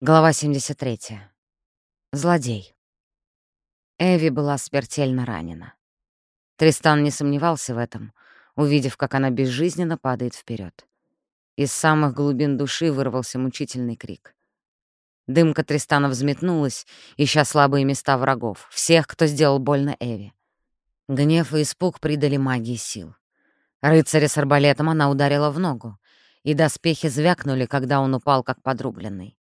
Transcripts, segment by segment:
Глава 73. Злодей. Эви была смертельно ранена. Тристан не сомневался в этом, увидев, как она безжизненно падает вперед. Из самых глубин души вырвался мучительный крик. Дымка Тристана взметнулась, ища слабые места врагов, всех, кто сделал больно Эви. Гнев и испуг придали магии сил. Рыцаря с арбалетом она ударила в ногу, и доспехи звякнули, когда он упал, как подрубленный.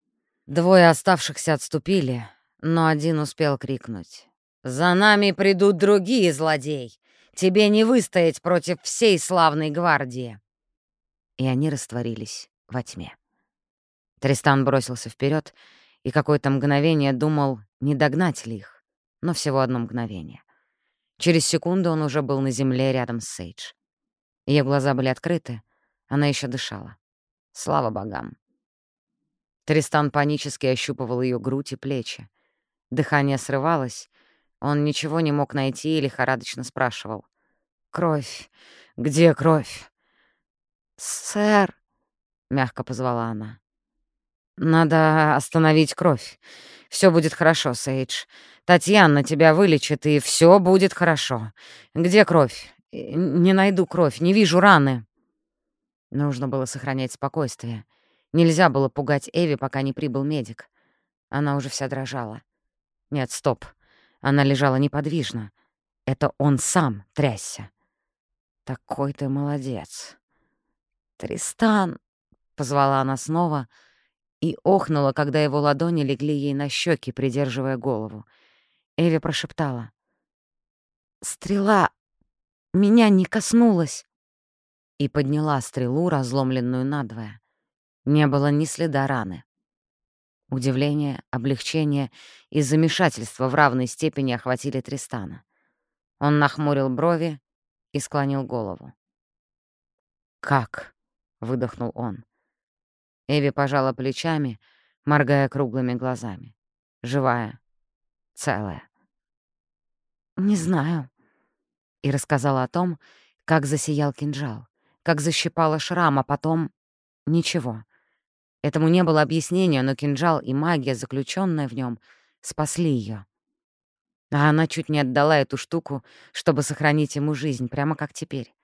Двое оставшихся отступили, но один успел крикнуть. «За нами придут другие, злодей! Тебе не выстоять против всей славной гвардии!» И они растворились во тьме. Тристан бросился вперед и какое-то мгновение думал, не догнать ли их, но всего одно мгновение. Через секунду он уже был на земле рядом с Сейдж. Ее глаза были открыты, она еще дышала. Слава богам. Тристан панически ощупывал ее грудь и плечи. Дыхание срывалось. Он ничего не мог найти и лихорадочно спрашивал. «Кровь! Где кровь?» «Сэр!» — мягко позвала она. «Надо остановить кровь. Все будет хорошо, Сейдж. Татьяна тебя вылечит, и все будет хорошо. Где кровь? Не найду кровь, не вижу раны». Нужно было сохранять спокойствие. Нельзя было пугать Эви, пока не прибыл медик. Она уже вся дрожала. Нет, стоп. Она лежала неподвижно. Это он сам трясся. Такой ты молодец. «Тристан!» — позвала она снова и охнула, когда его ладони легли ей на щеки, придерживая голову. Эви прошептала. «Стрела меня не коснулась!» И подняла стрелу, разломленную надвое. Не было ни следа раны. Удивление, облегчение и замешательство в равной степени охватили Тристана. Он нахмурил брови и склонил голову. «Как?» — выдохнул он. Эви пожала плечами, моргая круглыми глазами. Живая, целая. «Не знаю». И рассказала о том, как засиял кинжал, как защипала шрам, а потом — ничего. Этому не было объяснения, но кинжал и магия, заключенная в нем, спасли ее. А она чуть не отдала эту штуку, чтобы сохранить ему жизнь, прямо как теперь.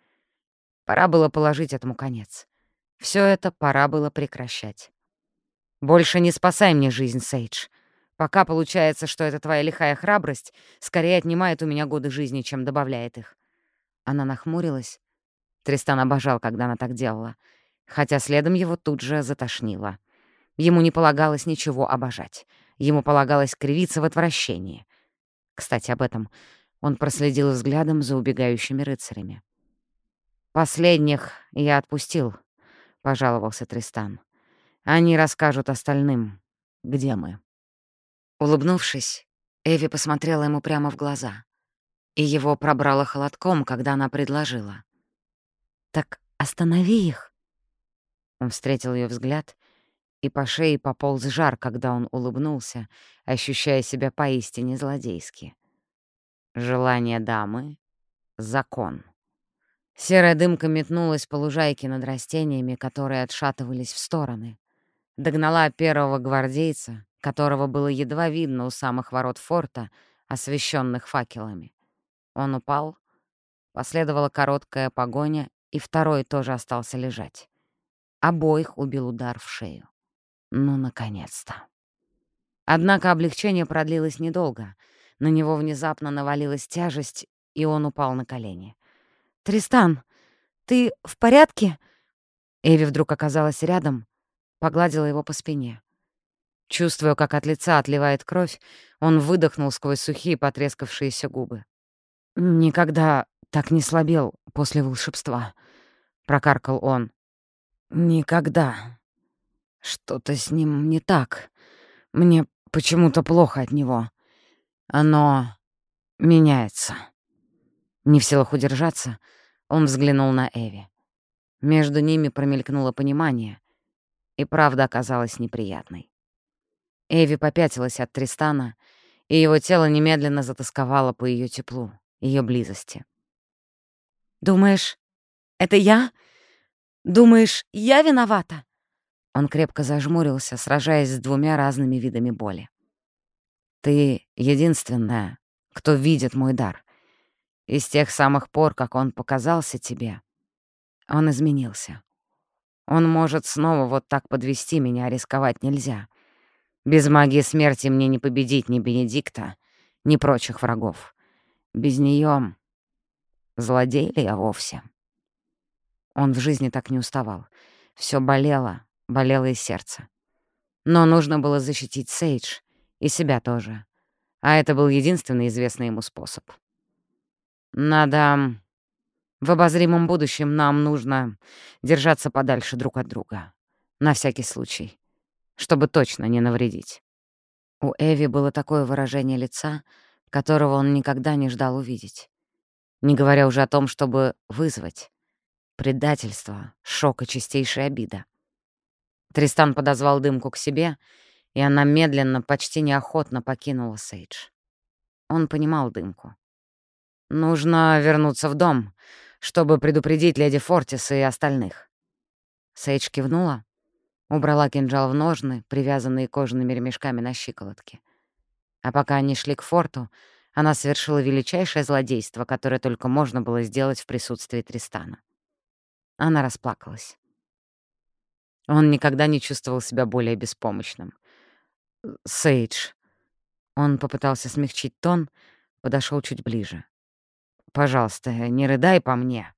Пора было положить этому конец. Все это пора было прекращать. «Больше не спасай мне жизнь, Сейдж. Пока получается, что эта твоя лихая храбрость скорее отнимает у меня годы жизни, чем добавляет их». Она нахмурилась. Тристан обожал, когда она так делала — хотя следом его тут же затошнило. Ему не полагалось ничего обожать. Ему полагалось кривиться в отвращении. Кстати, об этом он проследил взглядом за убегающими рыцарями. «Последних я отпустил», — пожаловался Тристан. «Они расскажут остальным, где мы». Улыбнувшись, Эви посмотрела ему прямо в глаза, и его пробрало холодком, когда она предложила. «Так останови их». Он встретил ее взгляд, и по шее пополз жар, когда он улыбнулся, ощущая себя поистине злодейски. Желание дамы — закон. Серая дымка метнулась по лужайке над растениями, которые отшатывались в стороны. Догнала первого гвардейца, которого было едва видно у самых ворот форта, освещенных факелами. Он упал, последовала короткая погоня, и второй тоже остался лежать. Обоих убил удар в шею. Ну, наконец-то. Однако облегчение продлилось недолго. На него внезапно навалилась тяжесть, и он упал на колени. «Тристан, ты в порядке?» Эви вдруг оказалась рядом, погладила его по спине. Чувствуя, как от лица отливает кровь, он выдохнул сквозь сухие потрескавшиеся губы. «Никогда так не слабел после волшебства», — прокаркал он. Никогда. Что-то с ним не так. Мне почему-то плохо от него. Оно меняется. Не в силах удержаться, он взглянул на Эви. Между ними промелькнуло понимание, и правда оказалась неприятной. Эви попятилась от Тристана, и его тело немедленно затасковало по ее теплу, ее близости. «Думаешь, это я?» Думаешь, я виновата?» Он крепко зажмурился, сражаясь с двумя разными видами боли. «Ты единственная, кто видит мой дар. И с тех самых пор, как он показался тебе, он изменился. Он может снова вот так подвести меня, рисковать нельзя. Без магии смерти мне не победить ни Бенедикта, ни прочих врагов. Без нее злодей ли я вовсе?» Он в жизни так не уставал. Все болело, болело и сердце. Но нужно было защитить Сейдж и себя тоже. А это был единственный известный ему способ. Надо... В обозримом будущем нам нужно держаться подальше друг от друга. На всякий случай. Чтобы точно не навредить. У Эви было такое выражение лица, которого он никогда не ждал увидеть. Не говоря уже о том, чтобы вызвать. Предательство, шок и чистейшая обида. Тристан подозвал дымку к себе, и она медленно, почти неохотно покинула Сейдж. Он понимал дымку. «Нужно вернуться в дом, чтобы предупредить леди Фортис и остальных». Сейдж кивнула, убрала кинжал в ножны, привязанные кожаными ремешками на щиколотке. А пока они шли к форту, она совершила величайшее злодейство, которое только можно было сделать в присутствии Тристана. Она расплакалась. Он никогда не чувствовал себя более беспомощным. «Сейдж». Он попытался смягчить тон, подошел чуть ближе. «Пожалуйста, не рыдай по мне».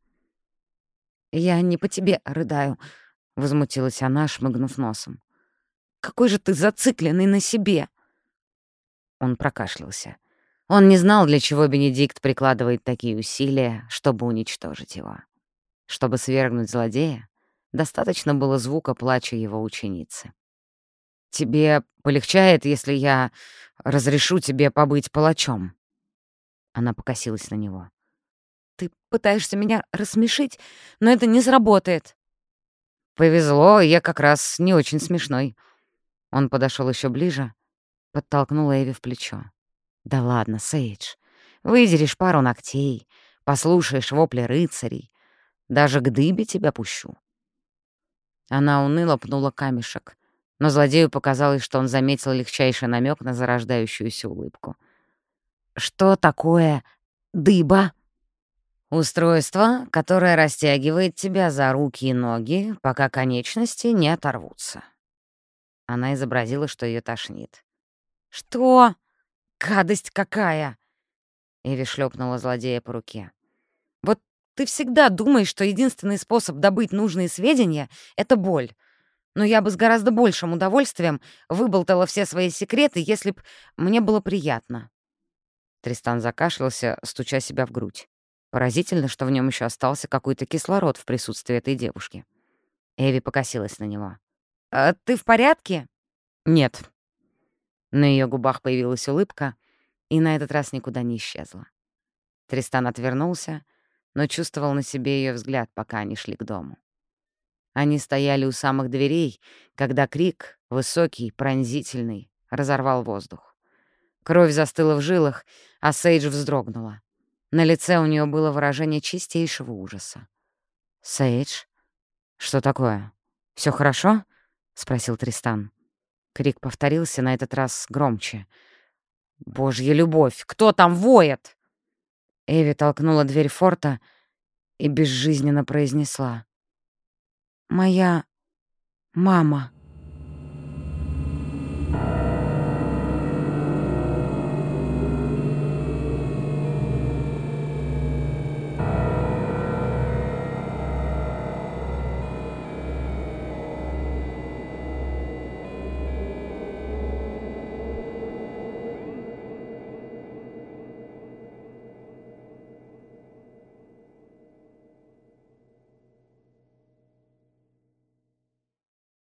«Я не по тебе рыдаю», — возмутилась она, шмыгнув носом. «Какой же ты зацикленный на себе!» Он прокашлялся. Он не знал, для чего Бенедикт прикладывает такие усилия, чтобы уничтожить его. Чтобы свергнуть злодея, достаточно было звука плача его ученицы. «Тебе полегчает, если я разрешу тебе побыть палачом?» Она покосилась на него. «Ты пытаешься меня рассмешить, но это не сработает». «Повезло, я как раз не очень смешной». Он подошел еще ближе, подтолкнул Эви в плечо. «Да ладно, Сейдж, выдерешь пару ногтей, послушаешь вопли рыцарей, даже к дыбе тебя пущу». Она уныло пнула камешек, но злодею показалось, что он заметил легчайший намек на зарождающуюся улыбку. «Что такое дыба?» «Устройство, которое растягивает тебя за руки и ноги, пока конечности не оторвутся». Она изобразила, что ее тошнит. «Что? Гадость какая!» Эви шлепнула злодея по руке. «Вот ты всегда думаешь, что единственный способ добыть нужные сведения — это боль. Но я бы с гораздо большим удовольствием выболтала все свои секреты, если б мне было приятно». Тристан закашлялся, стуча себя в грудь. Поразительно, что в нем еще остался какой-то кислород в присутствии этой девушки. Эви покосилась на него. «А ты в порядке?» «Нет». На ее губах появилась улыбка, и на этот раз никуда не исчезла. Тристан отвернулся, но чувствовал на себе ее взгляд, пока они шли к дому. Они стояли у самых дверей, когда крик, высокий, пронзительный, разорвал воздух. Кровь застыла в жилах, а Сейдж вздрогнула. На лице у нее было выражение чистейшего ужаса. «Сейдж? Что такое? Все хорошо?» — спросил Тристан. Крик повторился на этот раз громче. «Божья любовь! Кто там воет?» Эви толкнула дверь форта и безжизненно произнесла. «Моя мама».